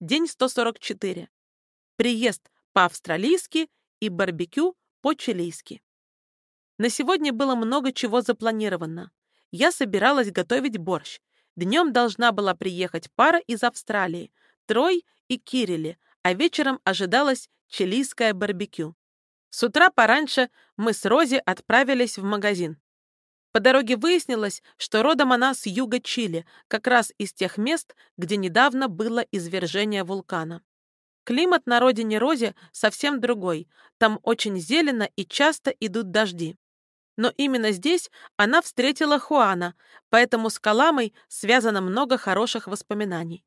день 144. Приезд по-австралийски и барбекю по-чилийски. На сегодня было много чего запланировано. Я собиралась готовить борщ. Днем должна была приехать пара из Австралии, Трой и Кирилли, а вечером ожидалось чилийское барбекю. С утра пораньше мы с Рози отправились в магазин. По дороге выяснилось, что родом она с юга Чили, как раз из тех мест, где недавно было извержение вулкана. Климат на родине Рози совсем другой, там очень зелено и часто идут дожди. Но именно здесь она встретила Хуана, поэтому с Каламой связано много хороших воспоминаний.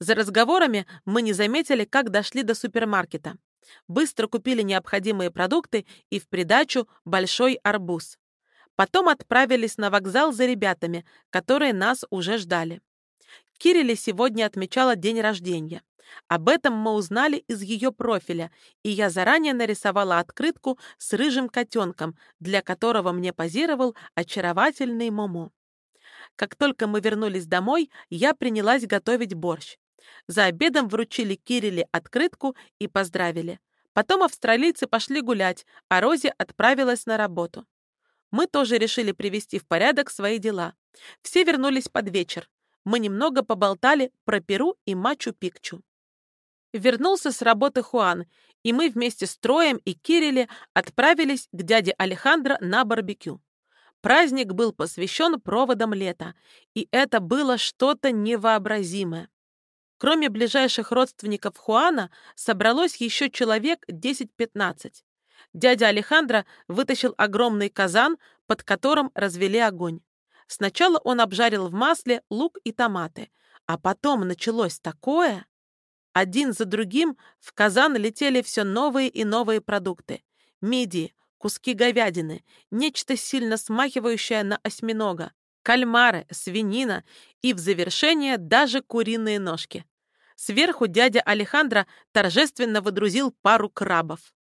За разговорами мы не заметили, как дошли до супермаркета. Быстро купили необходимые продукты и в придачу большой арбуз. Потом отправились на вокзал за ребятами, которые нас уже ждали. Кирилли сегодня отмечала день рождения. Об этом мы узнали из ее профиля, и я заранее нарисовала открытку с рыжим котенком, для которого мне позировал очаровательный Момо. Как только мы вернулись домой, я принялась готовить борщ. За обедом вручили Кирилле открытку и поздравили. Потом австралийцы пошли гулять, а Рози отправилась на работу. Мы тоже решили привести в порядок свои дела. Все вернулись под вечер. Мы немного поболтали про Перу и Мачу-Пикчу. Вернулся с работы Хуан, и мы вместе с Троем и Кирилле отправились к дяде Алехандро на барбекю. Праздник был посвящен проводам лета, и это было что-то невообразимое. Кроме ближайших родственников Хуана, собралось еще человек 10-15. Дядя Алехандро вытащил огромный казан, под которым развели огонь. Сначала он обжарил в масле лук и томаты, а потом началось такое. Один за другим в казан летели все новые и новые продукты. Мидии, куски говядины, нечто сильно смахивающее на осьминога, кальмары, свинина и в завершение даже куриные ножки. Сверху дядя Алехандро торжественно выдрузил пару крабов.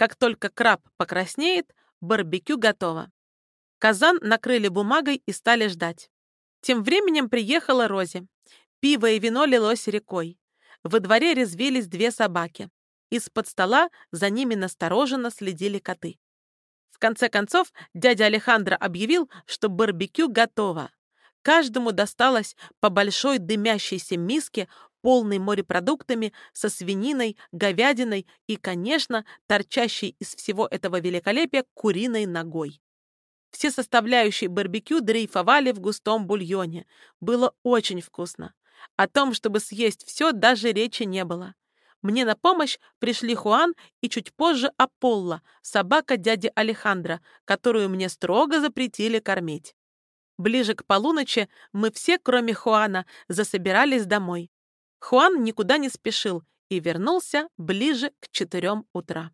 Как только краб покраснеет, барбекю готово. Казан накрыли бумагой и стали ждать. Тем временем приехала Рози. Пиво и вино лилось рекой. Во дворе резвились две собаки. Из-под стола за ними настороженно следили коты. В конце концов, дядя Алехандро объявил, что барбекю готово. Каждому досталось по большой дымящейся миске, полный морепродуктами, со свининой, говядиной и, конечно, торчащей из всего этого великолепия куриной ногой. Все составляющие барбекю дрейфовали в густом бульоне. Было очень вкусно. О том, чтобы съесть все, даже речи не было. Мне на помощь пришли Хуан и чуть позже Аполло, собака дяди Алехандро, которую мне строго запретили кормить. Ближе к полуночи мы все, кроме Хуана, засобирались домой. Хуан никуда не спешил и вернулся ближе к четырем утра.